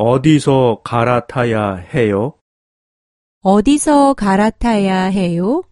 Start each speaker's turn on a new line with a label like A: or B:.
A: 어디서 갈아타야 해요?
B: 어디서 갈아타야 해요?